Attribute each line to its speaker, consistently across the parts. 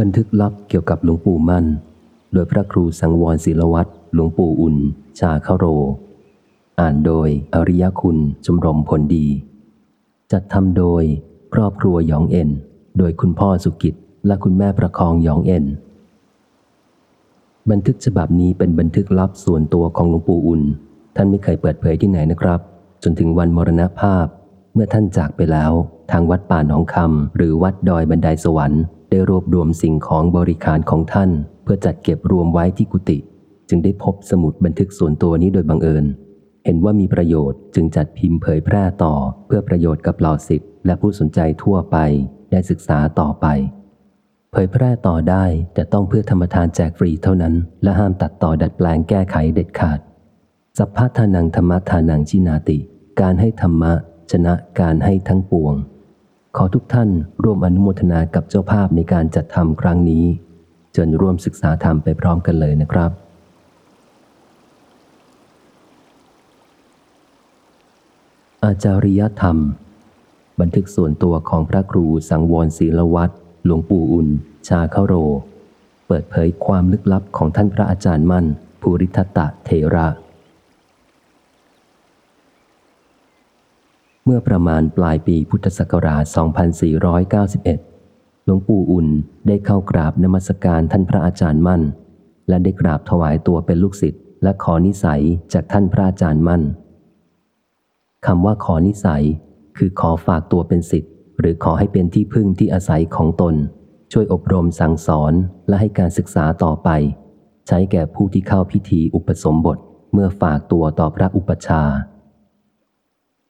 Speaker 1: บันทึกลับเกี่ยวกับหลวงปู่มั่น โดยพระครูสังวรศิลวัตรหลวงปู่อุ่น ชาคาโร อ่านโดยอริยคุณชมรมผลดี จัดทำโดยครอบครัวหยองเอ็น โดยคุณพ่อสุกิจและคุณแม่ประคองหยองเอ็น บันทึกฉบับนี้เป็นบันทึกลับส่วนตัวของหลวงปู่อุ่น ท่านไม่เคยเปิดเผยที่ไหนนะครับ จนถึงวันมรณภาพเมื่อท่านจากไปแล้ว ทางวัดป่าหนองคำหรือวัดดอยบันไดสวรรค์ ได้รวบรวมสิ่งของบริการของท่าน เพื่อจัดเก็บรวมไว้ที่กุฏิจึงได้พบสมุดบันทึกส่วนตัวนี้โดยบังเอิญ เห็นว่ามีประโยชน์จึงจัดพิมพ์เผยแพร่ต่อ เพื่อประโยชน์กับเหล่าศิษย์และผู้สนใจทั่วไปได้ศึกษาต่อไป เผยแพร่ต่อได้แต่ต้องเพื่อธรรมทานแจกฟรีเท่านั้น และห้ามตัดต่อดัดแปลงแก้ไขเด็ดขาดสัพพะทานังธรรมทานังชินาติ การให้ธรรมะชนะการให้ทั้งปวง ขอทุกท่านร่วมอนุโมทนากับเจ้าภาพในการจัดทำครั้งนี้เชิญร่วมศึกษาธรรมไปพร้อมกันเลยนะครับอาจาริยธรรม บันทึกส่วนตัวของพระครูสังวรศีลวัตรหลวงปู่อุ่น ชาคาโร เปิดเผยความลึกลับของท่านพระอาจารย์มั่น ภูริทัตตะเทระ เมื่อประมาณปลายปีพุทธศักราช 2491 หลวงปู่อุ่นได้เข้ากราบนมัสการท่านพระอาจารย์มั่น และได้กราบถวายตัวเป็นลูกศิษย์และขอนิสัยจากท่านพระอาจารย์มั่นคำว่าขอนิสัย คือขอฝากตัวเป็นศิษย์หรือขอให้เป็นที่พึ่งที่อาศัยของตน ช่วยอบรมสั่งสอนและให้การศึกษาต่อไป ใช้แก่ผู้ที่เข้าพิธีอุปสมบทเมื่อฝากตัวต่อพระอุปชา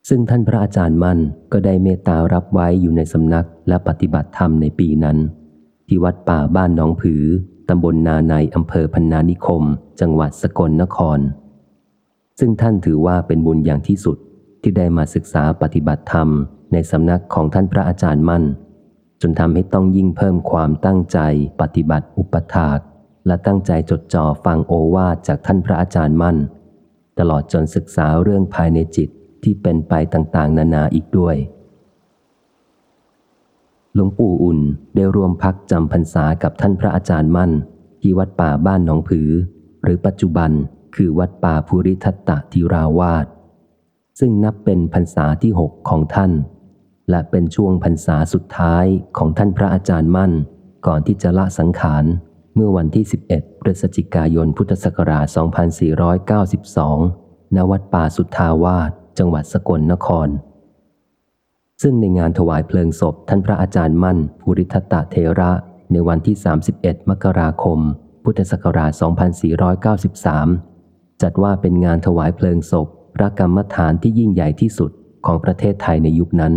Speaker 1: ซึ่งท่านพระอาจารย์มั่นก็ได้เมตตารับไว้อยู่ในสำนักและปฏิบัติธรรมในปีนั้น ที่วัดป่าบ้านหนองผือตำบลนาในอำเภอพันนานิคม จังหวัดสกลนคร ซึ่งท่านถือว่าเป็นบุญอย่างที่สุดที่ได้มาศึกษาปฏิบัติธรรมในสำนักของท่านพระอาจารย์มั่น จนทำให้ต้องยิ่งเพิ่มความตั้งใจปฏิบัติอุปถาก และตั้งใจจดจ่อฟังโอวาจากท่านพระอาจารย์มั่น ตลอดจนศึกษาเรื่องภายในจิต ที่เป็นไปต่างๆ นานาอีกด้วย หลวงปู่อุ่นได้ร่วมพักจำพรรษากับท่านพระอาจารย์มั่น ที่วัดป่าบ้านหนองผือ หรือปัจจุบันคือวัดป่าภูริทัตตธิราวาสซึ่งนับเป็นพรรษาที่หกของท่าน และเป็นช่วงพรรษาสุดท้ายของท่านพระอาจารย์มั่น ก่อนที่จะละสังขารเมื่อวันที่ 11 พฤศจิกายน พุทธศักราช 2492 ณ วัดป่าสุทธาวาส จังหวัดสกลนคร ซึ่งในงานถวายเพลิงศพท่านพระอาจารย์มั่น ภูริทัตตะเทระ ในวันที่ 31 มกราคม พุทธศักราช 2493 จัดว่าเป็นงานถวายเพลิงศพ พระกรรมฐานที่ยิ่งใหญ่ที่สุดของประเทศไทยในยุคนั้น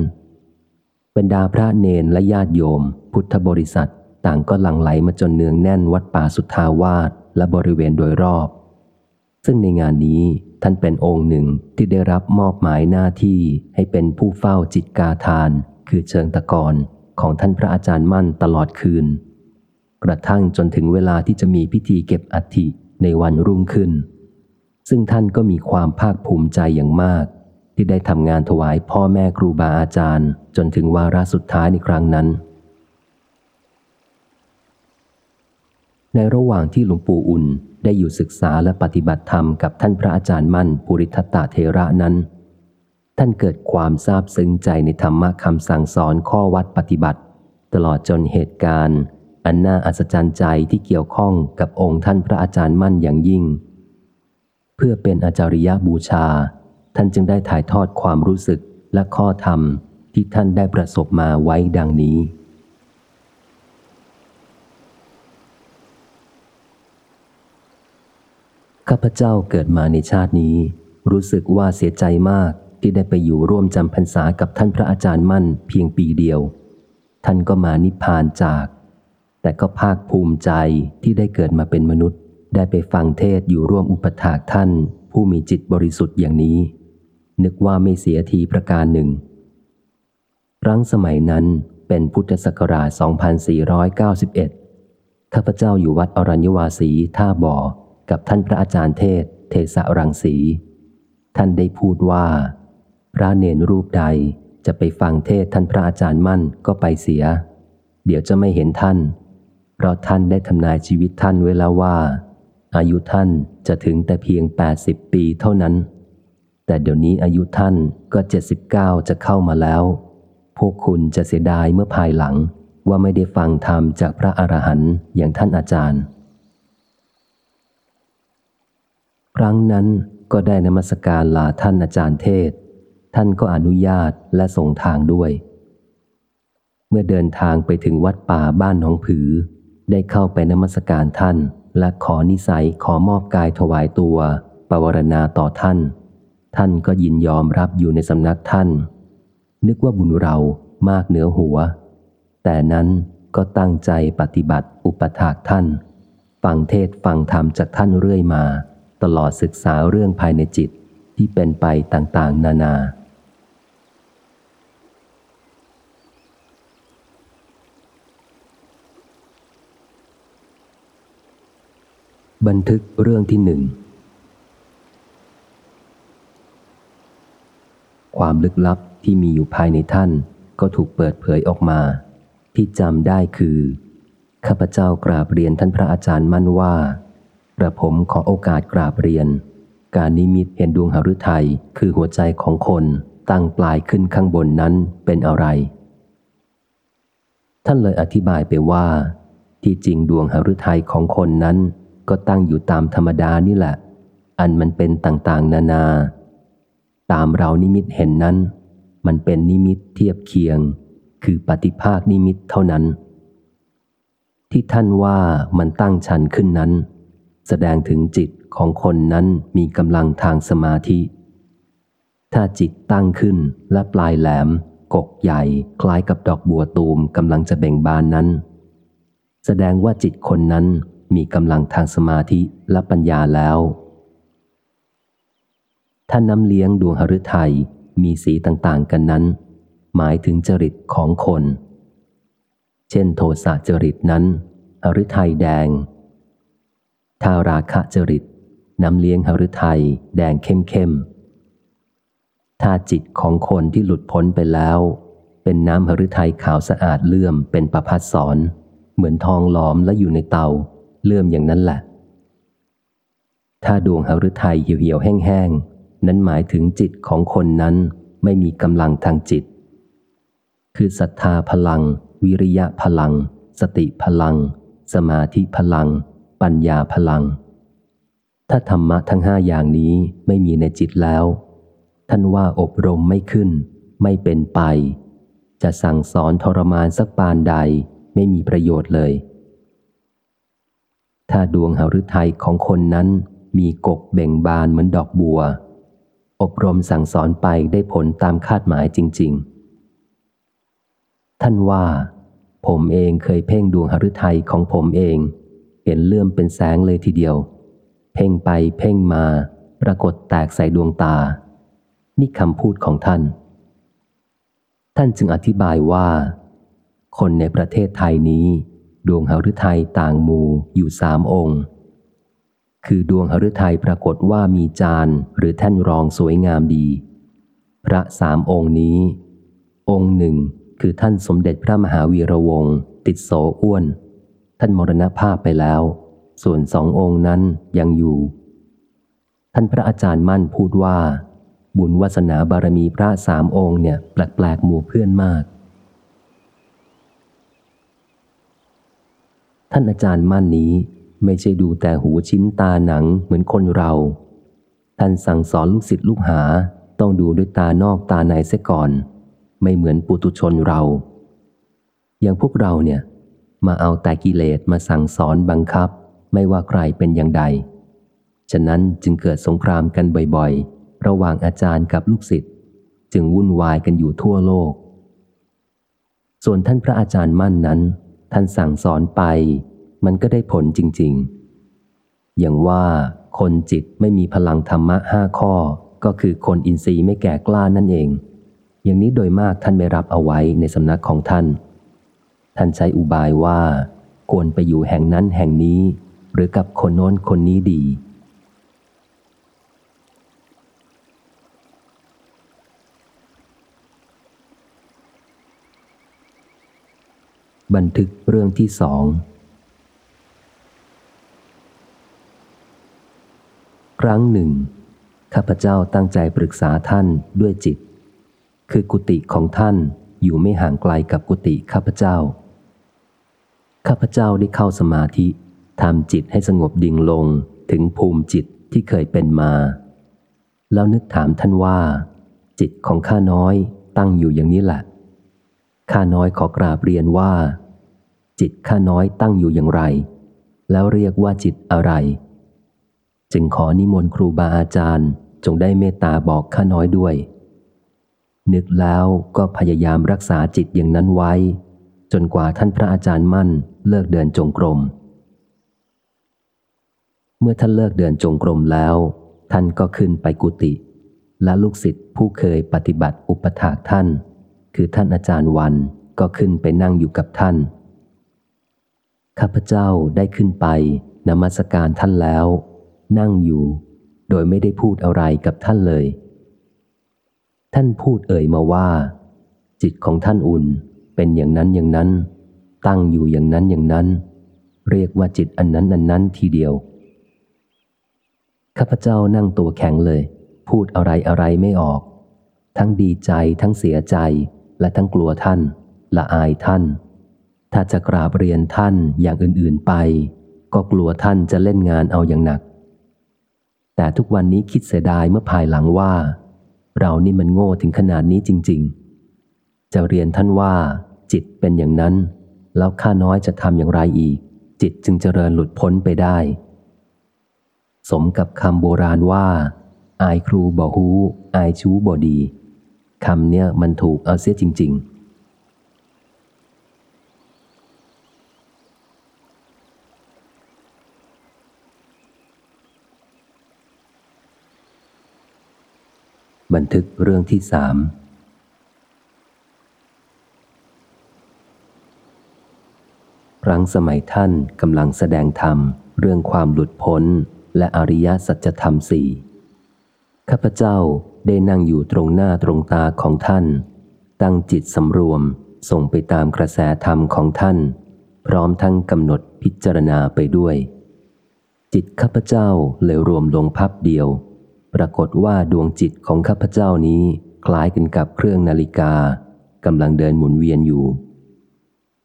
Speaker 1: บรรดาพระเนนและญาติโยม พุทธบริษัทต่างก็หลั่งไหลมาจนเนืองแน่นวัดป่าสุทธาวาสและบริเวณโดยรอบ ซึ่งในงานนี้ ท่านเป็นองค์หนึ่งที่ได้รับมอบหมายหน้าที่ให้เป็นผู้เฝ้าจิตกาทาน คือเชิงตะกอนของท่านพระอาจารย์มั่นตลอดคืน กระทั่งจนถึงเวลาที่จะมีพิธีเก็บอัฐิในวันรุ่งขึ้น ซึ่งท่านก็มีความภาคภูมิใจอย่างมาก ที่ได้ทำงานถวายพ่อแม่ครูบาอาจารย์ จนถึงวาระสุดท้ายในครั้งนั้น ในระหว่างที่หลวงปู่อุ่น ได้อยู่ศึกษาและปฏิบัติธรรมกับท่านพระอาจารย์มั่นปุริทัตตาเทระนั้น ท่านเกิดความซาบซึ้งใจในธรรมะคำสั่งสอนข้อวัดปฏิบัติ ตลอดจนเหตุการณ์ อันน่าอัศจรรย์ใจที่เกี่ยวข้องกับองค์ท่านพระอาจารย์มั่นอย่างยิ่ง เพื่อเป็นอาจาริยบูชา ท่านจึงได้ถ่ายทอดความรู้สึกและข้อธรรมที่ท่านได้ประสบมาไว้ดังนี้ ข้าพเจ้าเกิดมาในชาตินี้ รู้สึกว่าเสียใจมากที่ได้ไปอยู่ร่วมจำพรรษากับท่านพระอาจารย์มั่นเพียงปีเดียว ท่านก็มานิพพานจาก แต่ก็ภาคภูมิใจที่ได้เกิดมาเป็นมนุษย์ ได้ไปฟังเทศอยู่ร่วมอุปถากท่าน ผู้มีจิตบริสุทธิ์อย่างนี้ นึกว่าไม่เสียทีประการหนึ่ง ครั้งสมัยนั้นเป็นพุทธศักราช 2491 ข้าพเจ้าอยู่วัดอรัญญวาสีท่าบ่อ กับท่านพระอาจารย์เทศ เทสะรังสี ท่านได้พูดว่า พระเนนรูปใดจะไปฟังเทศท่านพระอาจารย์มั่นก็ไปเสีย เดี๋ยวจะไม่เห็นท่าน เพราะท่านได้ทำนายชีวิตท่านไว้แล้วว่า อายุท่านจะถึงแต่เพียง 80 ปีเท่านั้น แต่เดี๋ยวนี้อายุท่านก็ 79 จะเข้ามาแล้ว พวกคุณจะเสียดายเมื่อภายหลังว่าไม่ได้ฟังธรรมจากพระอรหันต์อย่างท่านอาจารย์ ครั้งนั้นก็ได้นมัสการลาท่านอาจารย์เทศ ท่านก็อนุญาตและส่งทางด้วย เมื่อเดินทางไปถึงวัดป่าบ้านหนองผือ ได้เข้าไปนมัสการท่านและขอนิสัยขอมอบกายถวายตัวปวารณาต่อท่าน ท่านก็ยินยอมรับอยู่ในสำนักท่าน นึกว่าบุญเรามากเหนือหัว แต่นั้นก็ตั้งใจปฏิบัติอุปถากท่าน ฟังเทศฟังธรรมจากท่านเรื่อยมา ตลอดศึกษาเรื่องภายในจิตที่เป็นไปต่างๆ นานา บันทึกเรื่องที่หนึ่ง ความลึกลับที่มีอยู่ภายในท่านก็ถูกเปิดเผยออกมา ที่จำได้คือ ข้าพเจ้ากราบเรียนท่านพระอาจารย์มั่นว่า กระผมขอโอกาสกราบเรียน การนิมิตเห็นดวงหฤทัยคือหัวใจของคนตั้งปลายขึ้นข้างบนนั้นเป็นอะไร ท่านเลยอธิบายไปว่า ที่จริงดวงหฤทัยของคนนั้นก็ตั้งอยู่ตามธรรมดานี่แหละ อันมันเป็นต่างๆ นานา ตามเรานิมิตเห็นนั้น มันเป็นนิมิตเทียบเคียง คือปฏิภาคนิมิตเท่านั้น ที่ท่านว่ามันตั้งชันขึ้นนั้น แสดงถึงจิตของคนนั้นมีกำลังทางสมาธิ ถ้าจิตตั้งขึ้นและปลายแหลม กกใหญ่ คล้ายกับดอกบัวตูมกำลังจะเบ่งบานนั้น แสดงว่าจิตคนนั้นมีกำลังทางสมาธิและปัญญาแล้ว ถ้าน้ำเลี้ยงดวงหฤทัยมีสีต่างๆกันนั้น หมายถึงจริตของคน เช่นโทสะจริตนั้น หฤทัยแดง ถ้าราคะจริต น้ำเลี้ยงหฤทัยแดงเข้มเข้มถ้าจิตของคนที่หลุดพ้นไปแล้ว เป็นน้ำหฤทัยขาวสะอาดเลื่อมเป็นประพัดสอนเหมือนทองหลอมและอยู่ในเตา เลื่อมอย่างนั้นแหละ ถ้าดวงหฤทัยเหี่ยวๆแห้งๆ นั้นหมายถึงจิตของคนนั้นไม่มีกำลังทางจิต คือศรัทธาพลัง วิริยะพลัง สติพลัง สมาธิพลัง ปัญญาพลัง ถ้าธรรมะทั้งห้าอย่างนี้ไม่มีในจิตแล้ว ท่านว่าอบรมไม่ขึ้น ไม่เป็นไป จะสั่งสอนทรมานสักปานใดไม่มีประโยชน์เลย ถ้าดวงหฤทัยของคนนั้นมีกกเบ่งบานเหมือนดอกบัว อบรมสั่งสอนไปได้ผลตามคาดหมายจริง ๆ ท่านว่า ผมเองเคยเพ่งดวงหฤทัยของผมเอง เห็นเลื่อมเป็นแสงเลยทีเดียว เพ่งไปเพ่งมา ปรากฏแตกใส่ดวงตา นี่คำพูดของท่าน ท่านจึงอธิบายว่า คนในประเทศไทยนี้ ดวงหฤทัยต่างหมู่อยู่สามองค์ คือดวงหฤทัยปรากฏว่ามีจานหรือแท่นรองสวยงามดี พระสามองค์นี้ องค์หนึ่งคือท่านสมเด็จพระมหาวีระวงศ์ติดโสอ้วน ท่านมรณภาพไปแล้ว ส่วนสององค์นั้นยังอยู่ ท่านพระอาจารย์มั่นพูดว่า บุญวาสนาบารมีพระสามองค์เนี่ยแปลกๆหมู่เพื่อนมาก ท่านอาจารย์มั่นนี้ไม่ใช่ดูแต่หูชิ้นตาหนังเหมือนคนเรา ท่านสั่งสอนลูกศิษย์ลูกหาต้องดูด้วยตานอกตาในเสียก่อน ไม่เหมือนปุตุชนเรา อย่างพวกเราเนี่ย มาเอาแต่กิเลสมาสั่งสอนบังคับ ไม่ว่าใครเป็นอย่างใด ฉะนั้นจึงเกิดสงครามกันบ่อยๆ ระหว่างอาจารย์กับลูกศิษย์จึงวุ่นวายกันอยู่ทั่วโลก ส่วนท่านพระอาจารย์มั่นนั้น ท่านสั่งสอนไป มันก็ได้ผลจริง ๆ อย่างว่าคนจิตไม่มีพลังธรรมะห้าข้อ ก็คือคนอินทรีย์ไม่แก่กล้านั่นเอง อย่างนี้โดยมากท่านไม่รับเอาไว้ในสำนักของท่าน ท่านใช้อุบายว่า ควรไปอยู่แห่งนั้นแห่งนี้ หรือกับคนโน้นคนนี้ดี บันทึกเรื่องที่สองครั้งหนึ่ง ข้าพเจ้าตั้งใจปรึกษาท่านด้วยจิต คือกุฏิของท่านอยู่ไม่ห่างไกลกับกุฏิข้าพเจ้า ข้าพเจ้าได้เข้าสมาธิทำจิตให้สงบดิ่งลงถึงภูมิจิตที่เคยเป็นมา แล้วนึกถามท่านว่า จิตของข้าน้อยตั้งอยู่อย่างนี้แหละข้าน้อยขอกราบเรียนว่า จิตข้าน้อยตั้งอยู่อย่างไร แล้วเรียกว่าจิตอะไร จึงขอนิมนต์ครูบาอาจารย์จงได้เมตตาบอกข้าน้อยด้วย นึกแล้วก็พยายามรักษาจิตอย่างนั้นไว้ จนกว่าท่านพระอาจารย์มั่น เลิกเดินจงกรม เมื่อท่านเลิกเดินจงกรมแล้ว ท่านก็ขึ้นไปกุฏิและลูกศิษย์ผู้เคยปฏิบัติอุปถากท่าน คือท่านอาจารย์วันก็ขึ้นไปนั่งอยู่กับท่าน ข้าพเจ้าได้ขึ้นไปนมัสการท่านแล้ว นั่งอยู่ โดยไม่ได้พูดอะไรกับท่านเลย ท่านพูดเอ่ยมาว่า จิตของท่านอุ่นเป็นอย่างนั้นอย่างนั้น ตั้งอยู่อย่างนั้นอย่างนั้น เรียกว่าจิตอันนั้นอันนั้นทีเดียว ข้าพเจ้านั่งตัวแข็งเลย พูดอะไรอะไรไม่ออก ทั้งดีใจทั้งเสียใจและทั้งกลัวท่าน ละอายท่าน ถ้าจะกราบเรียนท่านอย่างอื่นๆไป ก็กลัวท่านจะเล่นงานเอาอย่างหนัก แต่ทุกวันนี้คิดเสียดายเมื่อภายหลังว่า เรานี่มันโง่ถึงขนาดนี้จริง ๆ จะเรียนท่านว่าจิตเป็นอย่างนั้น แล้วข้าน้อยจะทำอย่างไรอีก จิตจึงเจริญหลุดพ้นไปได้ สมกับคำโบราณว่า อายครูบ่ฮู้อายชู้บ่ดีคำเนี่ยมันถูกเอาเสียจริง ๆบันทึกเรื่องที่สาม ครั้งสมัยท่านกำลังแสดงธรรมเรื่องความหลุดพ้นและอริยสัจธรรมสี่ข้าพเจ้าได้นั่งอยู่ตรงหน้าตรงตาของท่าน ตั้งจิตสำรวมส่งไปตามกระแสธรรมของท่าน พร้อมทั้งกำหนดพิจารณาไปด้วย จิตข้าพเจ้าเลยรวมลงพับเดียว ปรากฏว่าดวงจิตของข้าพเจ้านี้คล้ายกันกับเครื่องนาฬิกากำลังเดินหมุนเวียนอยู่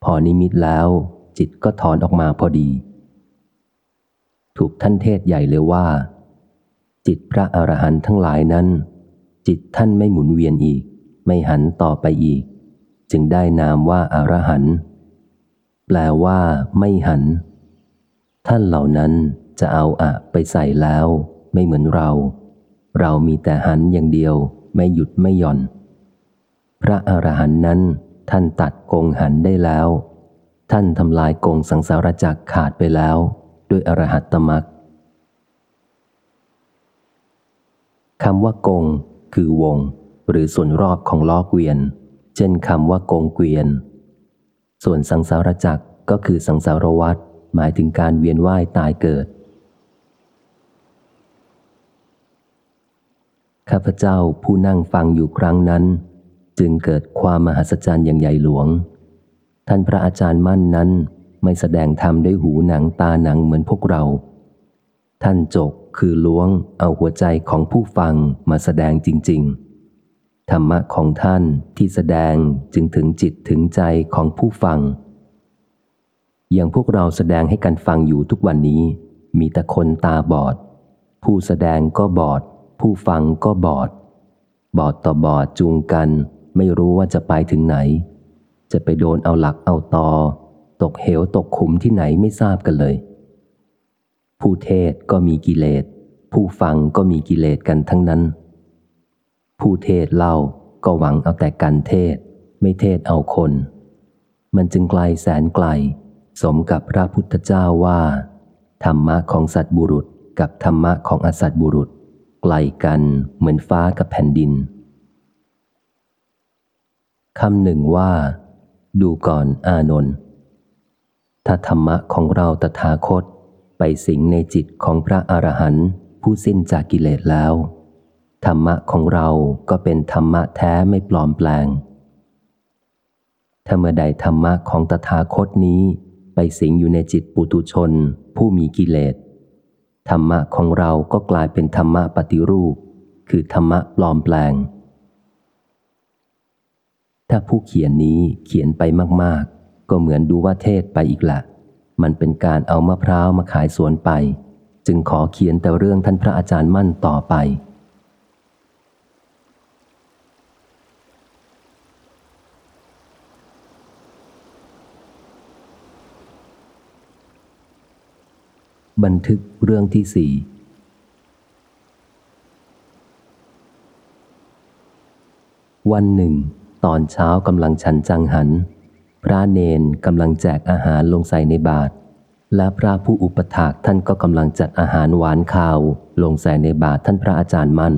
Speaker 1: พอนิมิตแล้ว จิตก็ถอนออกมาพอดี ถูกท่านเทศใหญ่เลยว่า จิตพระอรหันต์ทั้งหลายนั้น จิตท่านไม่หมุนเวียนอีก ไม่หันต่อไปอีก จึงได้นามว่าอารหันต์แปลว่า ไม่หัน ท่านเหล่านั้นจะเอาอะไปใส่แล้ว ไม่เหมือนเรา เรามีแต่หันอย่างเดียว ไม่หยุดไม่หย่อน พระอรหันต์นั้นท่านตัดกงหันได้แล้ว ท่านทำลายกงสังสารจักขาดไปแล้ว ด้วยอรหัตตมักคำว่ากง คือวง หรือส่วนรอบของล้อเกวียน เช่นคำว่ากงเกวียน ส่วนสังสารจักก็คือสังสารวัฏหมายถึงการเวียนว่ายตายเกิด ข้าพเจ้าผู้นั่งฟังอยู่ครั้งนั้น จึงเกิดความมหัศจรรย์อย่างใหญ่หลวง ท่านพระอาจารย์มั่นนั้น ไม่แสดงธรรมด้วยหูหนังตาหนังเหมือนพวกเรา ท่านจกคือล้วงเอาหัวใจของผู้ฟังมาแสดงจริง ๆ ธรรมะของท่านที่แสดงจึงถึงจิตถึงใจของผู้ฟัง อย่างพวกเราแสดงให้กันฟังอยู่ทุกวันนี้ มีแต่คนตาบอด ผู้แสดงก็บอด ผู้ฟังก็บอด บอดต่อบอดจูงกัน ไม่รู้ว่าจะไปถึงไหน จะไปโดนเอาหลักเอาตอ ตกเหวตกขุมที่ไหนไม่ทราบกันเลย ผู้เทศก็มีกิเลส ผู้ฟังก็มีกิเลสกันทั้งนั้น ผู้เทศเล่าก็หวังเอาแต่กันเทศ ไม่เทศเอาคน มันจึงไกลแสนไกล สมกับพระพุทธเจ้าว่า ธรรมะของสัตบุรุษกับธรรมะของอสัตบุรุษ ไกลกันเหมือนฟ้ากับแผ่นดินคำหนึ่งว่า ดูก่อนอานนท์ถ้าธรรมะของเราตถาคต ไปสิงในจิตของพระอรหันต์ผู้สิ้นจากกิเลสแล้ว ธรรมะของเราก็เป็นธรรมะแท้ไม่ปลอมแปลง ถ้าเมื่อใดธรรมะของตถาคตนี้ไปสิงอยู่ในจิตปุตุชน ผู้มีกิเลส ธรรมะของเราก็กลายเป็นธรรมะปฏิรูป คือธรรมะปลอมแปลง ถ้าผู้เขียนนี้เขียนไปมาก ๆ ก็เหมือนดูว่าเทศไปอีกละ มันเป็นการเอามะพร้าวมาขายสวนไป จึงขอเขียนแต่เรื่องท่านพระอาจารย์มั่นต่อไป บันทึกเรื่องที่สี่วันหนึ่ง ตอนเช้ากำลังฉันจังหัน พระเนนกำลังแจกอาหารลงใส่ในบาตรและพระผู้อุปถากท่านก็กำลังจัดอาหารหวานข้าว ลงใส่ในบาตรท่านพระอาจารย์มั่น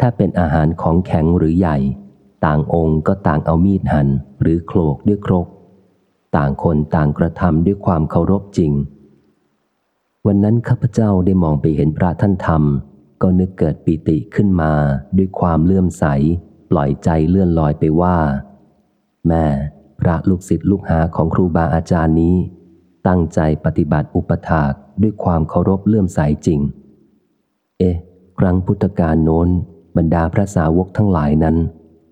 Speaker 1: ถ้าเป็นอาหารของแข็งหรือใหญ่ ต่างองค์ก็ต่างเอามีดหันหรือโขลกด้วยครก ต่างคนต่างกระทำด้วยความเคารพจริง วันนั้นข้าพเจ้าได้มองไปเห็นพระท่านทำก็นึกเกิดปีติขึ้นมาด้วยความเลื่อมใส ปล่อยใจเลื่อนลอยไปว่า แม่พระลูกศิษย์ลูกหาของครูบาอาจารย์นี้ ตั้งใจปฏิบัติอุปถากด้วยความเคารพเลื่อมใสจริง เอ๊ะ ครั้งพุทธกาลโน้น บรรดาพระสาวกทั้งหลายนั้น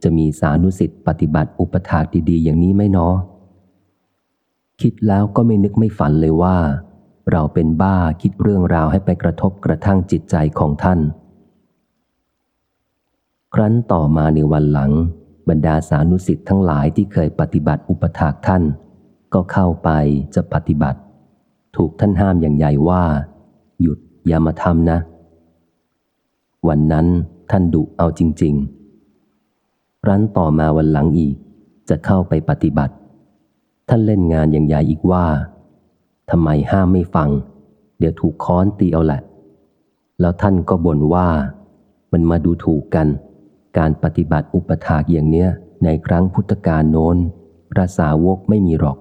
Speaker 1: จะมีสานุสิทธิ์ปฏิบัติอุปถากดีๆ อย่างนี้ไหมเนาะคิดแล้วก็ไม่นึกไม่ฝันเลยว่า เราเป็นบ้าคิดเรื่องราวให้ไปกระทบกระทั่งจิตใจของท่าน ครั้นต่อมาในวันหลัง บรรดาสานุสิทธิ์ทั้งหลายที่เคยปฏิบัติอุปถากท่าน ก็เข้าไปจะปฏิบัติ ถูกท่านห้ามอย่างใหญ่ว่า หยุดอย่ามาทำนะ วันนั้นท่านดุเอาจริง ๆ รั้นต่อมาวันหลังอีก จะเข้าไปปฏิบัติ ท่านเล่นงานอย่างใหญ่อีกว่าทำไมห้ามไม่ฟัง เดี๋ยวถูกค้อนตีเอาแหละ แล้วท่านก็บ่นว่ามันมาดูถูกกัน การปฏิบัติอุปถากอย่างเนี้ย ในครั้งพุทธกาลโน้นพระสาวกไม่มีหรอก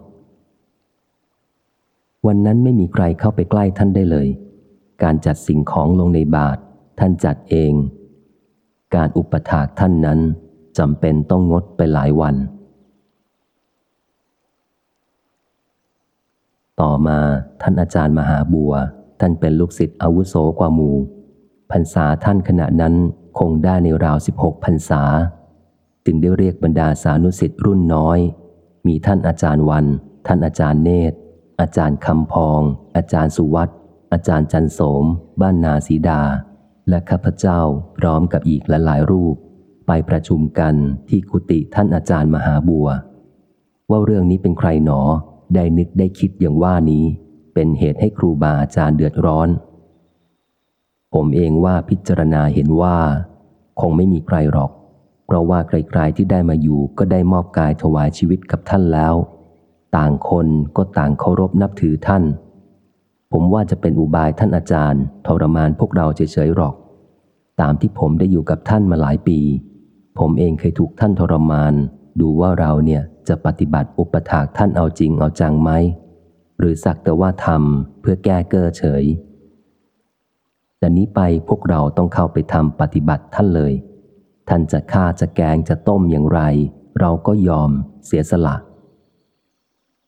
Speaker 1: วันนั้นไม่มีใครเข้าไปใกล้ท่านได้เลย การจัดสิ่งของลงในบาตรท่านจัดเอง การอุปถากท่านนั้นจำเป็นต้องงดไปหลายวัน ต่อมาท่านอาจารย์มหาบัว ท่านเป็นลูกศิษย์อาวุโสกว่าหมู่พรรษาท่านขณะนั้น คงได้ในราวสิบหกพรรษา จึงได้เรียกบรรดาสานุสิทธิ์รุ่นน้อย มีท่านอาจารย์วัน ท่านอาจารย์เนตร อาจารย์คำพอง อาจารย์สุวัตอาจารย์จันโสม บ้านนาสีดา และข้าพเจ้าพร้อมกับอีกหลายรูป ไปประชุมกันที่กุฏิท่านอาจารย์มหาบัว ว่าเรื่องนี้เป็นใครหนอได้นึกได้คิดอย่างว่านี้ เป็นเหตุให้ครูบาอาจารย์เดือดร้อน ผมเองว่าพิจารณาเห็นว่า คงไม่มีใครหรอก เพราะว่าใครๆที่ได้มาอยู่ก็ได้มอบกายถวายชีวิตกับท่านแล้ว ต่างคนก็ต่างเคารพนับถือท่าน ผมว่าจะเป็นอุบายท่านอาจารย์ ทรมานพวกเราเฉยๆหรอก ตามที่ผมได้อยู่กับท่านมาหลายปี ผมเองเคยถูกท่านทรมาน ดูว่าเราเนี่ยจะปฏิบัติอุปถากท่านเอาจริงเอาจังไหมหรือสักแต่ว่าทำเพื่อแก้เก้อเฉย แต่นี้ไปพวกเราต้องเข้าไปทำปฏิบัติท่านเลย ท่านจะฆ่าจะแกงจะต้มอย่างไร เราก็ยอมเสียสละ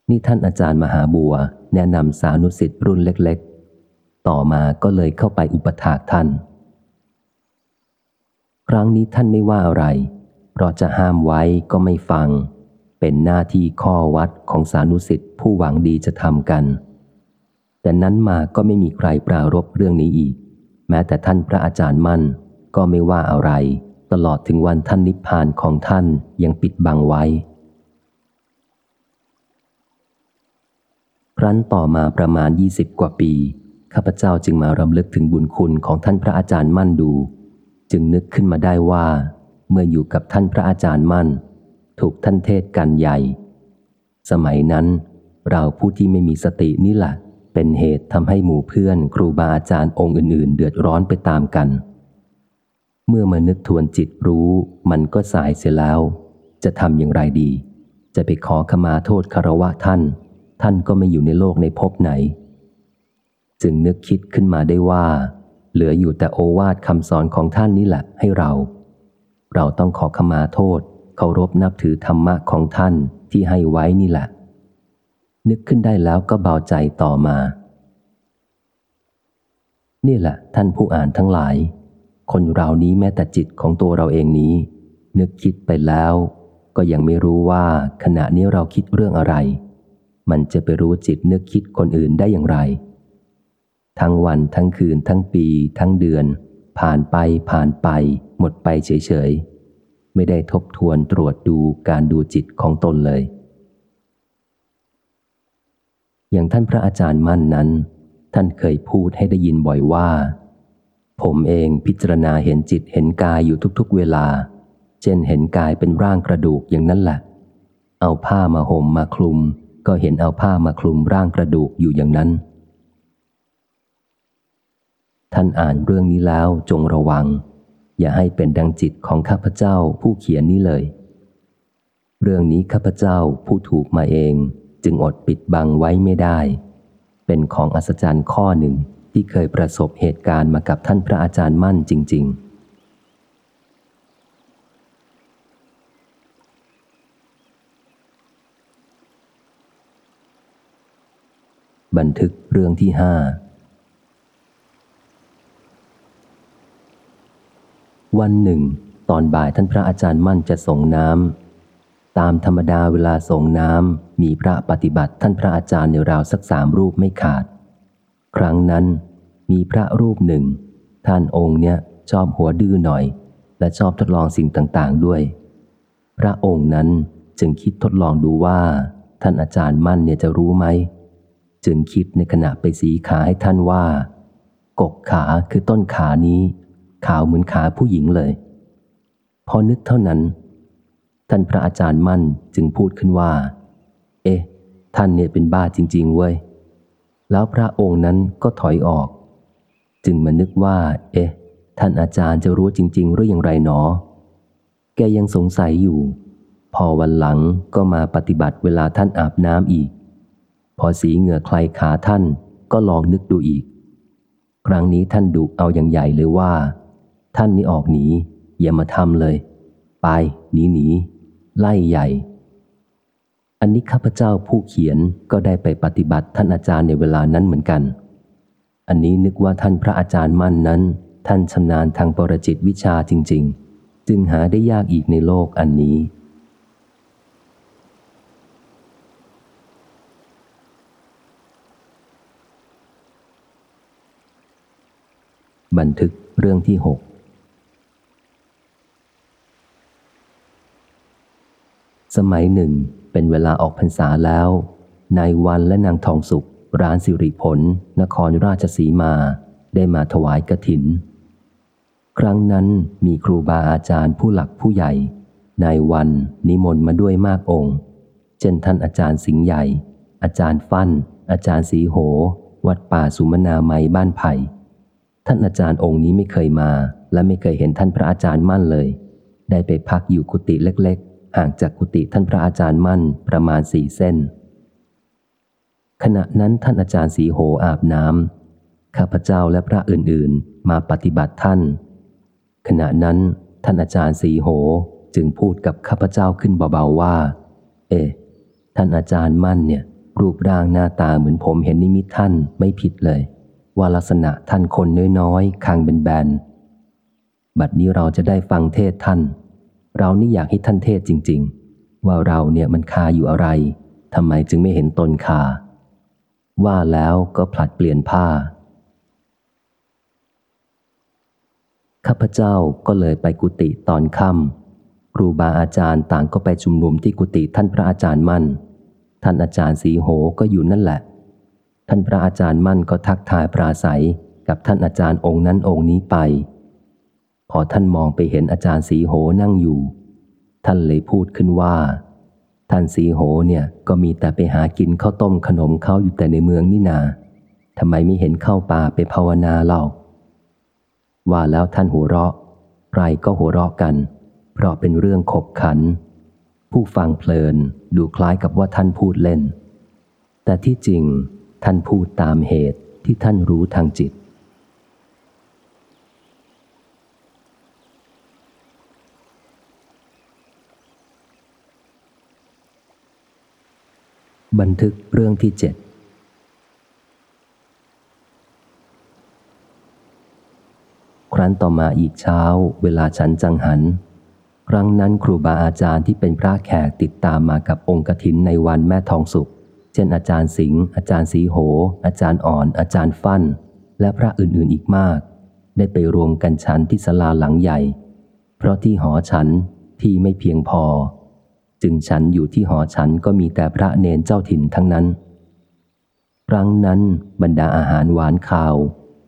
Speaker 1: นี่ท่านอาจารย์มหาบัว แนะนำสานุสิทธิ์รุ่นเล็กๆ ต่อมาก็เลยเข้าไปอุปถากท่าน ครั้งนี้ท่านไม่ว่าอะไร เพราะจะห้ามไว้ก็ไม่ฟัง เป็นหน้าที่ข้อวัดของสานุสิทธิ์ผู้หวังดีจะทำกัน แต่นั้นมาก็ไม่มีใครปรารบเรื่องนี้อีก แม้แต่ท่านพระอาจารย์มั่น ก็ไม่ว่าอะไร ตลอดถึงวันท่านนิพพานของท่านยังปิดบังไว้ ครั้นต่อมาประมาณยี่สิบกว่าปี ข้าพเจ้าจึงมารำลึกถึงบุญคุณของท่านพระอาจารย์มั่นดู จึงนึกขึ้นมาได้ว่า เมื่ออยู่กับท่านพระอาจารย์มั่น ถูกท่านเทศกันใหญ่ สมัยนั้นเราผู้ที่ไม่มีสตินี่แหละ เป็นเหตุทำให้หมู่เพื่อนครูบาอาจารย์องค์อื่น ๆ เดือดร้อนไปตามกัน เมื่อมานึกทวนจิตรู้มันก็สายเสียแล้ว จะทำอย่างไรดี จะไปขอขมาโทษคารวะท่าน ท่านก็ไม่อยู่ในโลกในภพไหน จึงนึกคิดขึ้นมาได้ว่า เหลืออยู่แต่โอวาทคำสอนของท่านนี่แหละให้เรา เราต้องขอขมาโทษเคารพนับถือธรรมะของท่านที่ให้ไว้นี่แหละ นึกขึ้นได้แล้วก็เบาใจต่อมา นี่แหละท่านผู้อ่านทั้งหลาย คนเรานี้แม้แต่จิตของตัวเราเองนี้ นึกคิดไปแล้ว ก็ยังไม่รู้ว่าขณะนี้เราคิดเรื่องอะไร มันจะไปรู้จิตนึกคิดคนอื่นได้อย่างไร ทั้งวันทั้งคืนทั้งปี ทั้งเดือน ผ่านไปผ่านไป หมดไปเฉยๆไม่ได้ทบทวนตรวจดูการดูจิตของตนเลย อย่างท่านพระอาจารย์มั่นนั้น ท่านเคยพูดให้ได้ยินบ่อยว่า ผมเองพิจารณาเห็นจิตเห็นกายอยู่ทุกๆเวลา เช่นเห็นกายเป็นร่างกระดูกอย่างนั้นแหละ เอาผ้ามาห่มมาคลุม ก็เห็นเอาผ้ามาคลุมร่างกระดูกอยู่อย่างนั้น ท่านอ่านเรื่องนี้แล้วจงระวัง อย่าให้เป็นดังจิตของข้าพเจ้าผู้เขียนนี้เลย เรื่องนี้ข้าพเจ้าผู้ถูกมาเอง จึงอดปิดบังไว้ไม่ได้ เป็นของอัศจรรย์ข้อหนึ่งที่เคยประสบเหตุการณ์มากับท่านพระอาจารย์มั่นจริง ๆบันทึกเรื่องที่ห้าวันหนึ่ง ตอนบ่ายท่านพระอาจารย์มั่นจะส่งน้ำ ตามธรรมดาเวลาส่งน้ำมีพระปฏิบัติท่านพระอาจารย์ในราวสักสามรูปไม่ขาด ครั้งนั้นมีพระรูปหนึ่ง ท่านองค์เนี้ยชอบหัวดื้อหน่อย และชอบทดลองสิ่งต่างๆด้วย พระองค์นั้นจึงคิดทดลองดูว่า ท่านอาจารย์มั่นเนี่ยจะรู้ไหม จึงคิดในขณะไปสีขาให้ท่านว่า กกขาคือต้นขานี้ ขาวเหมือนขาผู้หญิงเลย พอนึกเท่านั้น ท่านพระอาจารย์มั่นจึงพูดขึ้นว่า เอ๊ะ ท่านเนี่ยเป็นบ้าจริง ๆ เว้ย แล้วพระองค์นั้นก็ถอยออก จึงมานึกว่า เอ๊ะ ท่านอาจารย์จะรู้จริง ๆ หรืออย่างไรหนอ แกยังสงสัยอยู่ พอวันหลังก็มาปฏิบัติเวลาท่านอาบน้ำอีก พอสีเหงื่อใครขาท่านก็ลองนึกดูอีก ครั้งนี้ท่านดุเอาอย่างใหญ่เลยว่า ท่านนี่ออกหนีอย่ามาทำเลย ไปหนีหนี ไล่ใหญ่ อันนี้ข้าพเจ้าผู้เขียนก็ได้ไปปฏิบัติท่านอาจารย์ในเวลานั้นเหมือนกัน อันนี้นึกว่าท่านพระอาจารย์มั่นนั้น ท่านชำนาญทางปรจิตวิชาจริง ๆ จึงหาได้ยากอีกในโลกอันนี้บันทึกเรื่องที่หก สมัยหนึ่ง เป็นเวลาออกพรรษาแล้ว นายวันและนางทองสุข ร้านสิริผล นครราชสีมา ได้มาถวายกระถิน ครั้งนั้นมีครูบาอาจารย์ผู้หลักผู้ใหญ่ นายวันนิมนต์มาด้วยมากองค์ เช่นท่านอาจารย์สิงห์ใหญ่ อาจารย์ฟั่น อาจารย์สีโห วัดป่าสุมนาไมบ้านไผ่ ท่านอาจารย์องค์นี้ไม่เคยมา และไม่เคยเห็นท่านพระอาจารย์มั่นเลย ได้ไปพักอยู่กุฏิเล็กๆ ห่างจากกุฏิท่านพระอาจารย์มั่นประมาณสี่เส้น ขณะนั้นท่านอาจารย์สีโหอาบน้ำข้าพเจ้าและพระอื่นๆ มาปฏิบัติท่าน ขณะนั้นท่านอาจารย์สีโหจึงพูดกับข้าพเจ้าขึ้นเบาๆว่า เอ๊ะท่านอาจารย์มั่นเนี่ย รูปร่างหน้าตาเหมือนผมเห็นนิมิตท่านไม่ผิดเลย ว่าลักษณะท่านคนน้อยๆคางเป็นแบนบัดนี้เราจะได้ฟังเทศท่าน เรานี่อยากให้ท่านเทศจริง ๆ ว่าเราเนี่ยมันคาอยู่อะไรทำไมจึงไม่เห็นตนคา ว่าแล้วก็ผลัดเปลี่ยนผ้า ข้าพเจ้าก็เลยไปกุฏิตอนค่ำครูบาอาจารย์ต่างก็ไปชุมนุมที่กุฏิท่านพระอาจารย์มั่น ท่านอาจารย์สีโหก็อยู่นั่นแหละ ท่านพระอาจารย์มั่นก็ทักทายปราศัยกับท่านอาจารย์องค์นั้นองค์นี้ไป พอท่านมองไปเห็นอาจารย์สีโหนั่งอยู่ ท่านเลยพูดขึ้นว่า ท่านสีโหเนี่ยก็มีแต่ไปหากินข้าวต้มขนมเขาอยู่แต่ในเมืองนี่นาทำไมไม่เห็นเข้าป่าไปภาวนาเล่า ว่าแล้วท่านหัวเราะใครก็หัวเราะกัน เพราะเป็นเรื่องขบขัน ผู้ฟังเพลินดูคล้ายกับว่าท่านพูดเล่น แต่ที่จริงท่านพูดตามเหตุที่ท่านรู้ทางจิต บันทึกเรื่องที่เจ็ดครั้นต่อมาอีกเช้า เวลาฉันจังหัน ครั้งนั้นครูบาอาจารย์ที่เป็นพระแขกติดตามมากับองค์กถินในวันแม่ทองสุข เช่นอาจารย์สิงห์อาจารย์สีโห อาจารย์อ่อน อาจารย์ฟั่น และพระอื่นๆอีกมาก ได้ไปรวมกันฉันที่ศาลาหลังใหญ่ เพราะที่หอฉันที่ไม่เพียงพอ จึงฉันอยู่ที่หอฉันก็มีแต่พระเนนเจ้าถิ่นทั้งนั้น ครั้งนั้นบรรดาอาหารหวานข่าว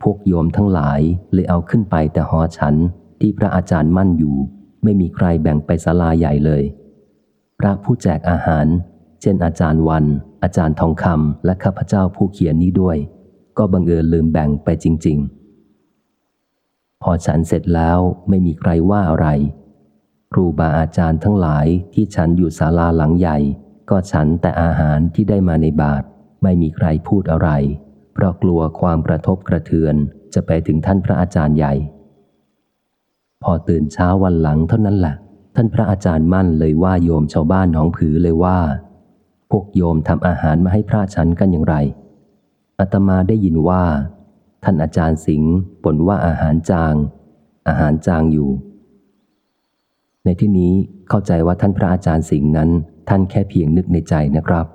Speaker 1: พวกโยมทั้งหลายเลยเอาขึ้นไปแต่หอฉันที่พระอาจารย์มั่นอยู่ ไม่มีใครแบ่งไปศาลาใหญ่เลย พระผู้แจกอาหาร เช่นอาจารย์วัน อาจารย์ทองคำและข้าพเจ้าผู้เขียนนี้ด้วย ก็บังเอิญลืมแบ่งไปจริง ๆ พอฉันเสร็จแล้วไม่มีใครว่าอะไร ครูบาอาจารย์ทั้งหลายที่ฉันอยู่ศาลาหลังใหญ่ ก็ฉันแต่อาหารที่ได้มาในบาทไม่มีใครพูดอะไร เพราะกลัวความกระทบกระเทือนจะไปถึงท่านพระอาจารย์ใหญ่ พอตื่นเช้าวันหลังเท่านั้นแหละท่านพระอาจารย์มั่นเลยว่าโยมชาวบ้านหนองผือเลยว่า พวกโยมทำอาหารมาให้พระฉันกันอย่างไรอาตมาได้ยินว่า ท่านอาจารย์สิงห์บ่นว่าอาหารจาง อาหารจางอยู่ ในที่นี้เข้าใจว่าท่านพระอาจารย์สิงห์นั้น ท่านแค่เพียงนึกในใจนะครับ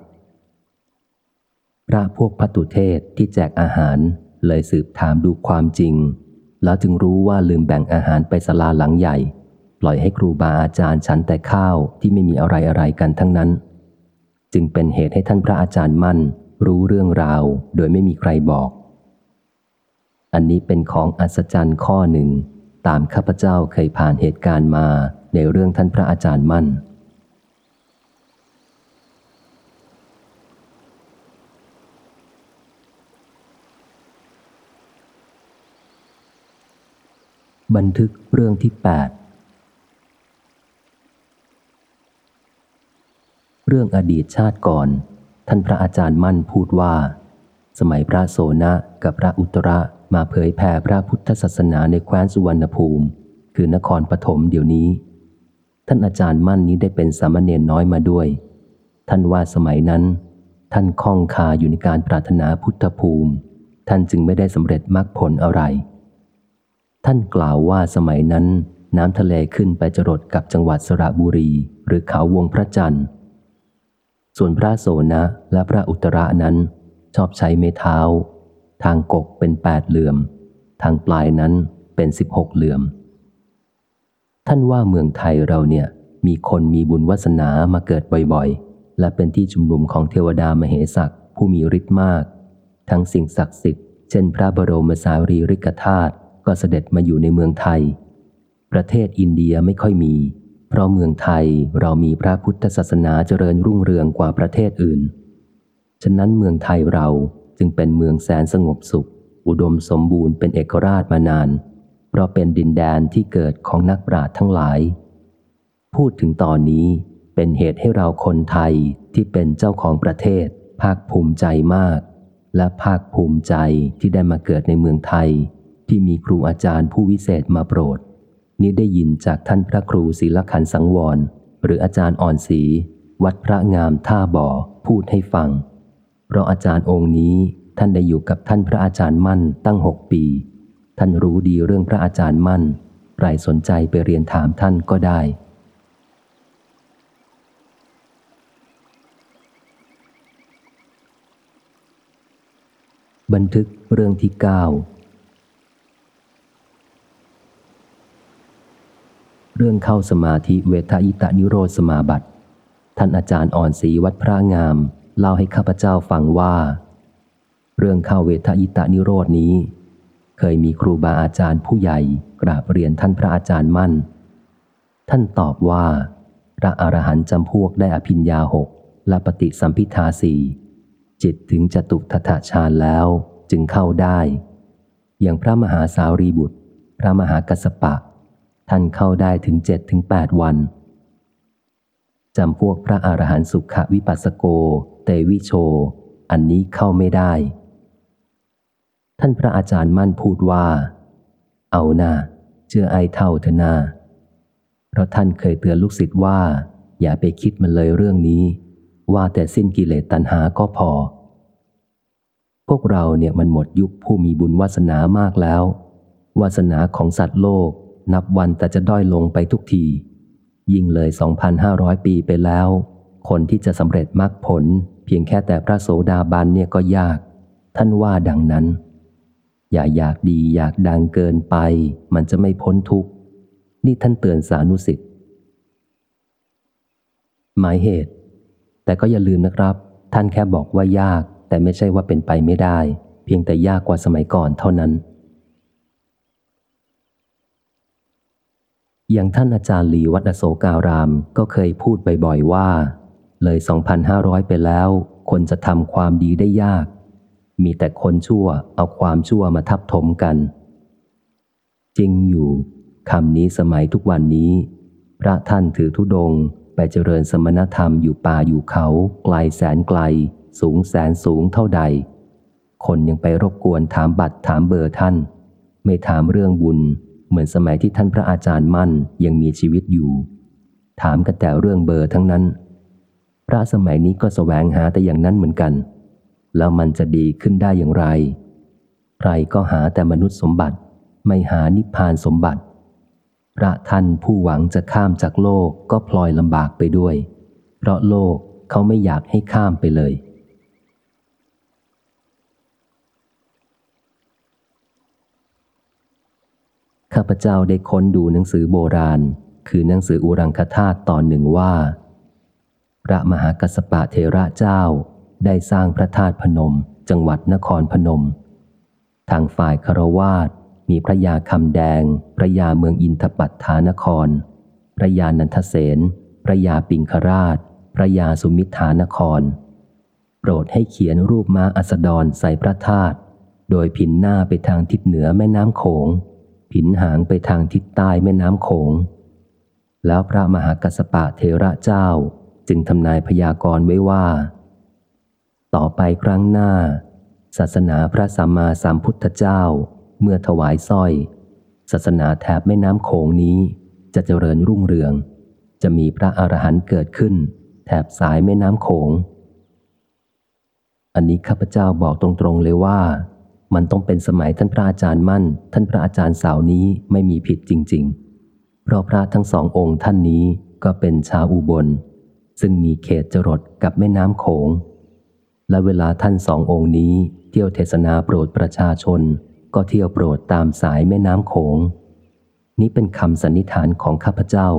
Speaker 1: พระพวกพัตุเทศที่แจกอาหารเลยสืบถามดูความจริง แล้วจึงรู้ว่าลืมแบ่งอาหารไปศาลาหลังใหญ่ ปล่อยให้ครูบาอาจารย์ฉันแต่ข้าวที่ไม่มีอะไรอะไรกันทั้งนั้น จึงเป็นเหตุให้ท่านพระอาจารย์มั่น รู้เรื่องราว โดยไม่มีใครบอก อันนี้เป็นของอัศจรรย์ข้อหนึ่ง ตามข้าพเจ้าเคยผ่านเหตุการณ์มา ในเรื่องท่านพระอาจารย์มั่น บันทึกเรื่องที่ 8 เรื่องอดีตชาติก่อน ท่านพระอาจารย์มั่นพูดว่า สมัยพระโสนะกับพระอุตระมาเผยแผ่พระพุทธศาสนาในแคว้นสุวรรณภูมิ คือนครปฐมเดี๋ยวนี้ ท่านอาจารย์มั่นนี้ได้เป็นสามเณรน้อยมาด้วย ท่านว่าสมัยนั้น ท่านคล่องคาอยู่ในการปรารถนาพุทธภูมิ ท่านจึงไม่ได้สำเร็จมรรคผลอะไร ท่านกล่าวว่าสมัยนั้น น้ำทะเลขึ้นไปจรดกับจังหวัดสระบุรี หรือเขาวงพระจันทร์ ส่วนพระโสนะและพระอุตระนั้น ชอบใช้ไม้เท้า ทางกกเป็นแปดเหลื่อม ทางปลายนั้นเป็นสิบหกเหลื่อม ท่านว่าเมืองไทยเราเนี่ย มีคนมีบุญวาสนามาเกิดบ่อยๆ และเป็นที่ชุมนุมของเทวดามเหสักผู้มีฤทธิ์มาก ทั้งสิ่งศักดิ์สิทธิ์ เช่น พระบรมสารีริกธาตุก็เสด็จมาอยู่ในเมืองไทย ประเทศอินเดียไม่ค่อยมี เพราะเมืองไทยเรามีพระพุทธศาสนาเจริญรุ่งเรืองกว่าประเทศอื่น ฉะนั้นเมืองไทยเราจึงเป็นเมืองแสนสงบสุข อุดมสมบูรณ์เป็นเอกราชมานาน เพราะเป็นดินแดนที่เกิดของนักปราชญ์ทั้งหลาย พูดถึงตอนนี้เป็นเหตุให้เราคนไทยที่เป็นเจ้าของประเทศ ภาคภูมิใจมาก และภาคภูมิใจที่ได้มาเกิดในเมืองไทย ที่มีครูอาจารย์ผู้วิเศษมาโปรด นี้ได้ยินจากท่านพระครูศิลขันสังวร หรืออาจารย์อ่อนศรีวัดพระงามท่าบ่อพูดให้ฟัง เพราะอาจารย์องค์นี้ท่านได้อยู่กับท่านพระอาจารย์มั่นตั้งหกปี ท่านรู้ดีเรื่องพระอาจารย์มั่น ใครสนใจไปเรียนถามท่านก็ได้ บันทึกเรื่องที่เก้าเรื่องเข้าสมาธิเวทายตานิโรธสมาบัติ ท่านอาจารย์อ่อนศรีวัดพระงาม เล่าให้ข้าพเจ้าฟังว่า เรื่องเข้าเวทายตานิโรธนี้ เคยมีครูบาอาจารย์ผู้ใหญ่กราบเรียนท่านพระอาจารย์มั่น ท่านตอบว่า พระอรหันต์จำพวกได้อภิญญาหกและปฏิสัมพิทาสี่จิตถึงจตุทัตฌานแล้วจึงเข้าได้ อย่างพระมหาสารีบุตร พระมหากัสสปะ ท่านเข้าได้ถึงเจ็ดถึงแปดวันจำพวกพระอรหันต์สุขวิปัสสโก เตวิโช อันนี้เข้าไม่ได้ ท่านพระอาจารย์มั่นพูดว่า เอาหน้าเชื่อไอเท่าเถอนาเพราะท่านเคยเตือนลูกศิษย์ว่า อย่าไปคิดมันเลยเรื่องนี้ ว่าแต่สิ้นกิเลสตัณหาก็พอ พวกเราเนี่ยมันหมดยุคผู้มีบุญวาสนามากแล้ว วาสนาของสัตว์โลกนับวันแต่จะด้อยลงไปทุกที ยิ่งเลย 2,500 ปีไปแล้ว คนที่จะสำเร็จมรรคผล เพียงแค่แต่พระโสดาบันเนี่ยก็ยาก ท่านว่าดังนั้น อย่าอยากดีอยากดังเกินไป มันจะไม่พ้นทุกข์ นี่ท่านเตือนสานุสิทธิ์หมายเหตุ แต่ก็อย่าลืมนะครับ ท่านแค่บอกว่ายาก แต่ไม่ใช่ว่าเป็นไปไม่ได้ เพียงแต่ยากกว่าสมัยก่อนเท่านั้น อย่างท่านอาจารย์หลีวัดอโศการามก็เคยพูดบ่อยๆว่า เลย 2,500 ไปแล้ว คนจะทำความดีได้ยาก มีแต่คนชั่วเอาความชั่วมาทับถมกัน จริงอยู่คำนี้สมัยทุกวันนี้ พระท่านถือธุดงค์ไปเจริญสมณธรรมอยู่ป่าอยู่เขา ไกลแสนไกล สูงแสนสูงเท่าใด คนยังไปรบกวนถามบัตรถามเบอร์ท่าน ไม่ถามเรื่องบุญ เหมือนสมัยที่ท่านพระอาจารย์มั่นยังมีชีวิตอยู่ ถามกันแต่เรื่องเบอร์ทั้งนั้น พระสมัยนี้ก็แสวงหาแต่อย่างนั้นเหมือนกัน แล้วมันจะดีขึ้นได้อย่างไร ใครก็หาแต่มนุษย์สมบัติ ไม่หานิพพานสมบัติ พระท่านผู้หวังจะข้ามจากโลกก็พลอยลำบากไปด้วย เพราะโลกเขาไม่อยากให้ข้ามไปเลย ข้าพเจ้าได้ค้นดูหนังสือโบราณ คือหนังสืออุรังคธาตุตอนหนึ่งว่า พระมหากัสสปะเทระเจ้า ได้สร้างพระธาตุพนม จังหวัดนครพนม ทางฝ่ายคารวาสมีพระยาคำแดง พระยาเมืองอินทปัตฐานคร พระยานันทเสนพระยาปิงคราช พระยาสุมิทธานคร โปรดให้เขียนรูปม้าอัสดรใส่พระธาตุโดยผินหน้าไปทางทิศเหนือแม่น้ำโขง ผินหางไปทางทิศใต้แม่น้ำโขง แล้วพระมหากัสปะเทระเจ้าจึงทำนายพยากรณ์ไว้ว่า ต่อไปครั้งหน้า ศาสนาพระสัมมาสัมพุทธเจ้า เมื่อถวายสร้อย ศาสนาแถบแม่น้ำโขงนี้จะเจริญรุ่งเรือง จะมีพระอรหันต์เกิดขึ้น แถบสายแม่น้ำโขง อันนี้ข้าพเจ้าบอกตรงๆเลยว่า มันต้องเป็นสมัยท่านพระอาจารย์มั่น ท่านพระอาจารย์สาวนี้ไม่มีผิดจริง ๆ เพราะพระทั้งสององค์ท่านนี้ก็เป็นชาวอุบล ซึ่งมีเขตจรดกับแม่น้ำโขง และเวลาท่านสององค์นี้ เที่ยวเทศนาโปรดประชาชน ก็เที่ยวโปรดตามสายแม่น้ำโขง นี้เป็นคำสันนิษฐานของข้าพเจ้า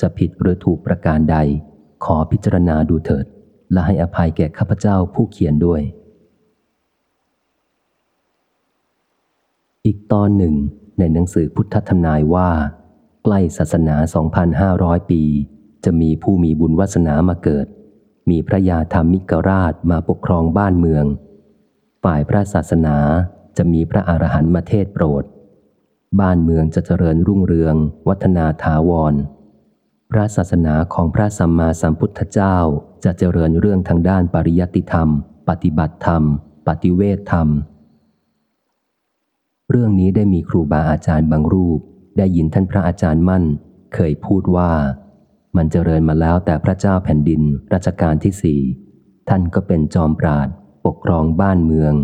Speaker 1: จะผิดหรือถูกประการใด ขอพิจารณาดูเถิด และให้อภัยแก่ข้าพเจ้าผู้เขียนด้วย อีกตอนหนึ่ง ในหนังสือพุทธทำนายว่า ใกล้ศาสนา 2,500 ปี จะมีผู้มีบุญวาสนามาเกิด มีพระยาธรรมิกราชมาปกครองบ้านเมือง ฝ่ายพระศาสนาจะมีพระอรหันต์มาเทศโปรด บ้านเมืองจะเจริญรุ่งเรือง วัฒนาถาวร พระศาสนาของพระสัมมาสัมพุทธเจ้าจะเจริญเรื่องทางด้านปริยัติธรรม ปฏิบัติธรรม ปฏิเวทธรรม เรื่องนี้ได้มีครูบาอาจารย์บางรูป ได้ยินท่านพระอาจารย์มั่น เคยพูดว่า มันเจริญมาแล้วแต่พระเจ้าแผ่นดินรัชกาลที่สี่ท่านก็เป็นจอมปราดปกครองบ้านเมือง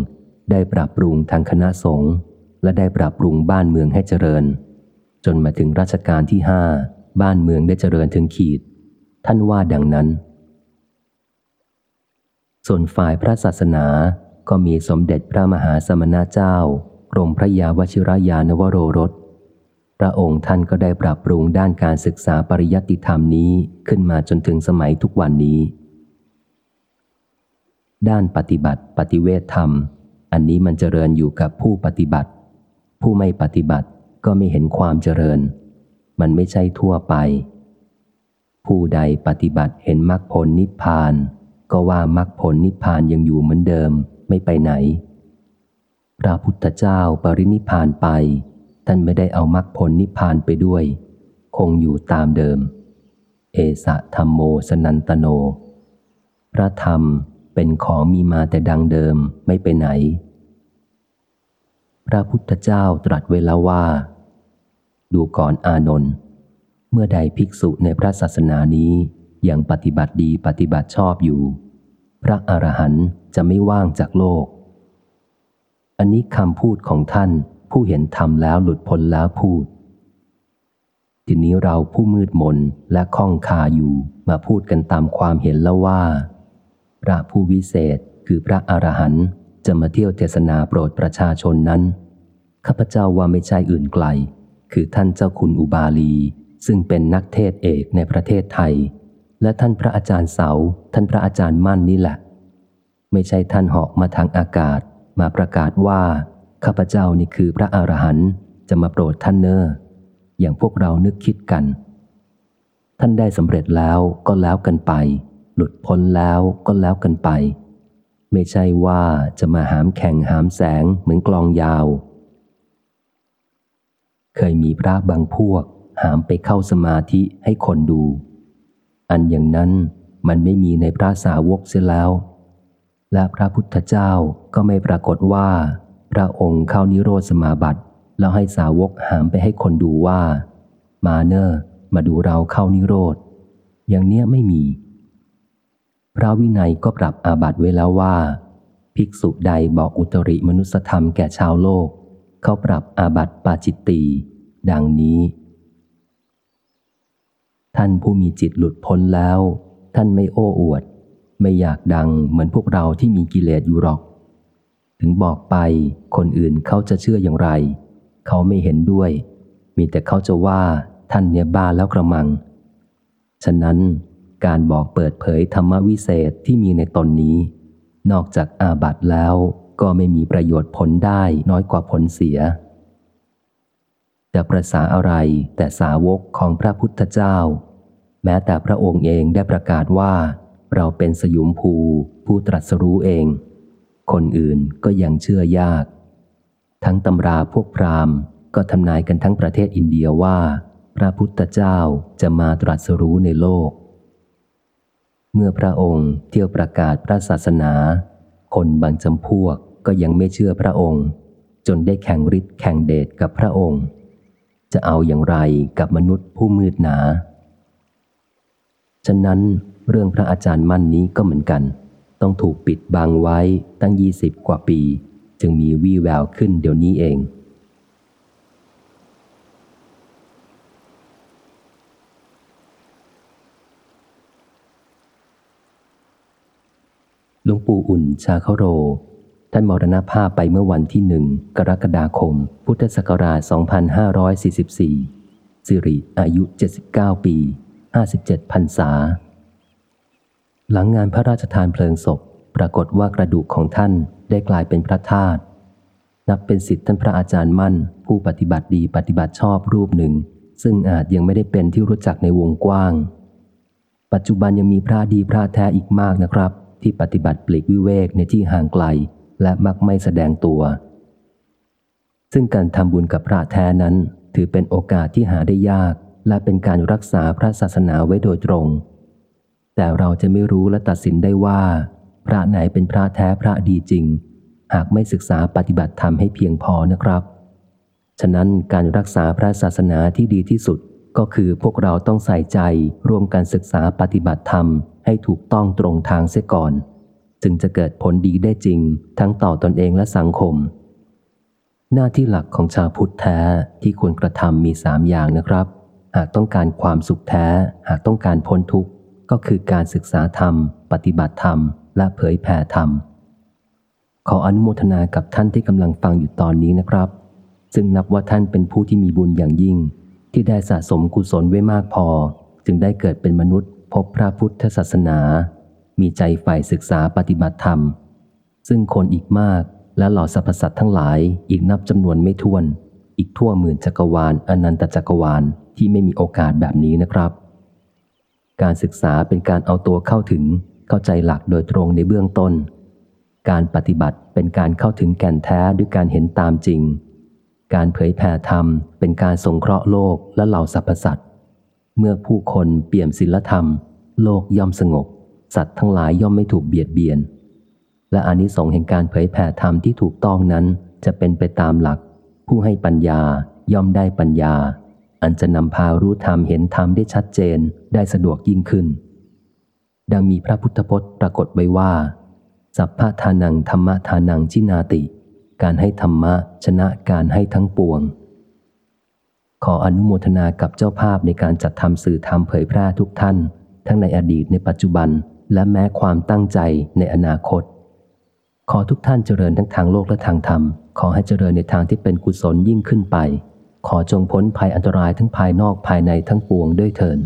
Speaker 1: ได้ปรับปรุงทางคณะสงฆ์และได้ปรับปรุงบ้านเมืองให้เจริญ จนมาถึงรัชกาลที่ห้าบ้านเมืองได้เจริญถึงขีด ท่านว่าดังนั้น ส่วนฝ่ายพระศาสนาก็มีสมเด็จพระมหาสมณเจ้ากรมพระยาวชิรยานวโรรส ระองค์ท่านก็ได้ปรับปรุงด้านการศึกษาปริยัติธรรมนี้ขึ้นมาจนถึงสมัยทุกวันนี้ ด้านปฏิบัติปฏิเวทธรรม อันนี้มันเจริญอยู่กับผู้ปฏิบัติ ผู้ไม่ปฏิบัติก็ไม่เห็นความเจริญ มันไม่ใช่ทั่วไป ผู้ใดปฏิบัติเห็นมรรคผลนิพพาน ก็ว่ามรรคผลนิพพานยังอยู่เหมือนเดิมไม่ไปไหน พระพุทธเจ้าปรินิพพานไป ท่านไม่ได้เอามรรคผลนิพพานไปด้วย คงอยู่ตามเดิม เอสะธรรมโมสนันตโน พระธรรมเป็นของมีมาแต่ดังเดิมไม่ไปไหน พระพุทธเจ้าตรัสไว้แล้วว่า ดูก่อนอานนท์เมื่อใดภิกษุในพระศาสนานี้ยังปฏิบัติดีปฏิบัติชอบอยู่ พระอรหันต์จะไม่ว่างจากโลก อันนี้คำพูดของท่าน ผู้เห็นธรรมแล้วหลุดพ้นแล้วพูด ทีนี้เราผู้มืดมนและข้องคาอยู่มาพูดกันตามความเห็นแล้วว่า พระผู้วิเศษคือพระอรหันต์จะมาเที่ยวเทศนาโปรดประชาชนนั้น ข้าพเจ้าว่าไม่ใช่อื่นไกล คือท่านเจ้าคุณอุบาลี ซึ่งเป็นนักเทศเอกในประเทศไทย และท่านพระอาจารย์เสา ท่านพระอาจารย์มั่นนี่แหละ ไม่ใช่ท่านเหาะมาทางอากาศ มาประกาศว่า ข้าพเจ้านี่คือพระอรหันต์จะมาโปรดท่านเนออย่างพวกเรานึกคิดกัน ท่านได้สำเร็จแล้วก็แล้วกันไป หลุดพ้นแล้วก็แล้วกันไป ไม่ใช่ว่าจะมาหามแข่งหามแสงเหมือนกลองยาว เคยมีพระบางพวกหามไปเข้าสมาธิให้คนดู อันอย่างนั้นมันไม่มีในพระสาวกเสียแล้ว และพระพุทธเจ้าก็ไม่ปรากฏว่า พระองค์เข้านิโรธสมาบัติ แล้วให้สาวกหามไปให้คนดูว่า มาเนอร์มาดูเราเข้านิโรธ อย่างเนี้ยไม่มี พระวินัยก็ปรับอาบัติไว้แล้วว่า ภิกษุใดบอกอุตริมนุสธรรมแก่ชาวโลก เขาปรับอาบัติปาจิตตีดังนี้ ท่านผู้มีจิตหลุดพ้นแล้ว ท่านไม่โอ้อวด ไม่อยากดังเหมือนพวกเราที่มีกิเลสอยู่หรอก ถึงบอกไป คนอื่นเขาจะเชื่ออย่างไร เขาไม่เห็นด้วย มีแต่เขาจะว่าท่านเนี่ยบ้าแล้วกระมัง ฉะนั้นการบอกเปิดเผยธรรมวิเศษที่มีในตนนี้ นอกจากอาบัตแล้วก็ไม่มีประโยชน์ผลได้น้อยกว่าผลเสียจะประสาอะไรแต่สาวกของพระพุทธเจ้า แม้แต่พระองค์เองได้ประกาศว่า เราเป็นสยุมภูผู้ตรัสรู้เอง คนอื่นก็ยังเชื่อยาก ทั้งตำราพวกพราหมณ์ ก็ทำนายกันทั้งประเทศอินเดียว่า พระพุทธเจ้าจะมาตรัสรู้ในโลก เมื่อพระองค์เที่ยวประกาศพระศาสนา คนบางจำพวกก็ยังไม่เชื่อพระองค์ จนได้แข่งฤทธิ์แข่งเดชกับพระองค์ จะเอาอย่างไรกับมนุษย์ผู้มืดหนา ฉะนั้นเรื่องพระอาจารย์มั่นนี้ก็เหมือนกัน ต้องถูกปิดบังไว้ตั้งยี่สิบกว่าปี จึงมีวี่แววขึ้นเดี๋ยวนี้เอง หลวงปู่อุ่นชาเคโร ท่านมรณภาพไปเมื่อวันที่หนึ่งกรกฎาคม พุทธศักราช 2544 สิริอายุ 79 ปี 57พรรษา หลังงานพระราชทานเพลิงศพ ปรากฏว่ากระดูกของท่านได้กลายเป็นพระธาตุนับเป็นสิทธิท่านพระอาจารย์มั่น ผู้ปฏิบัติดีปฏิบัติชอบรูปหนึ่ง ซึ่งอาจยังไม่ได้เป็นที่รู้จักในวงกว้าง ปัจจุบันยังมีพระดีพระแท้อีกมากนะครับ ที่ปฏิบัติปลีกวิเวกในที่ห่างไกล และมักไม่แสดงตัว ซึ่งการทำบุญกับพระแท้นั้น ถือเป็นโอกาสที่หาได้ยาก และเป็นการรักษาพระศาสนาไว้โดยตรง แต่เราจะไม่รู้และตัดสินได้ว่า พระไหนเป็นพระแท้พระดีจริง หากไม่ศึกษาปฏิบัติธรรมให้เพียงพอนะครับ ฉะนั้นการรักษาพระศาสนาที่ดีที่สุดก็คือพวกเราต้องใส่ใจร่วมกันศึกษาปฏิบัติธรรมให้ถูกต้องตรงทางเสียก่อน จึงจะเกิดผลดีได้จริง ทั้งต่อตอนเองและสังคม หน้าที่หลักของชาวพุทธแท้ที่ควรกระทำมีสามอย่างนะครับ หากต้องการความสุขแท้ หากต้องการพ้นทุกข์ ก็คือการศึกษาธรรม ปฏิบัติธรรม และเผยแผ่ธรรม ขออนุโมทนากับท่านที่กำลังฟังอยู่ตอนนี้นะครับ ซึ่งนับว่าท่านเป็นผู้ที่มีบุญอย่างยิ่ง ที่ได้สะสมกุศลไว้มากพอ จึงได้เกิดเป็นมนุษย์ พบพระพุทธศาสนา มีใจใฝ่ศึกษาปฏิบัติธรรม ซึ่งคนอีกมากและเหล่าสรรพสัตว์ทั้งหลายอีกนับจำนวนไม่ถ้วน อีกทั่วหมื่นจักรวาลอนันตจักรวาลที่ไม่มีโอกาสแบบนี้นะครับ การศึกษาเป็นการเอาตัวเข้าถึง เข้าใจหลักโดยตรงในเบื้องต้น การปฏิบัติเป็นการเข้าถึงแก่นแท้ด้วยการเห็นตามจริง การเผยแผ่ธรรม เป็นการสงเคราะห์โลกและเหล่าสรรพสัตว์เมื่อผู้คนเปี่ยมศีลธรรม โลกย่อมสงบ สัตว์ทั้งหลายย่อมไม่ถูกเบียดเบียน และอนิสงส์แห่งการเผยแผ่ธรรมที่ถูกต้องนั้นจะเป็นไปตามหลัก ผู้ให้ปัญญาย่อมได้ปัญญา อันจะนำพารู้ธรรมเห็นธรรมได้ชัดเจนได้สะดวกยิ่งขึ้น ดังมีพระพุทธพจน์ปรากฏไว้ว่า สัพพะทานังธรรมทานังชินาติ การให้ธรรมะชนะการให้ทั้งปวง ขออนุโมทนากับเจ้าภาพในการจัดทำสื่อธรรมเผยแพร่ทุกท่าน ทั้งในอดีตในปัจจุบัน และแม้ความตั้งใจในอนาคต ขอทุกท่านเจริญทั้งทางโลกและทางธรรม ขอให้เจริญในทางที่เป็นกุศลยิ่งขึ้นไป ขอจงพ้นภัยอันตรายทั้งภายนอกภายในทั้งปวงด้วยเถิด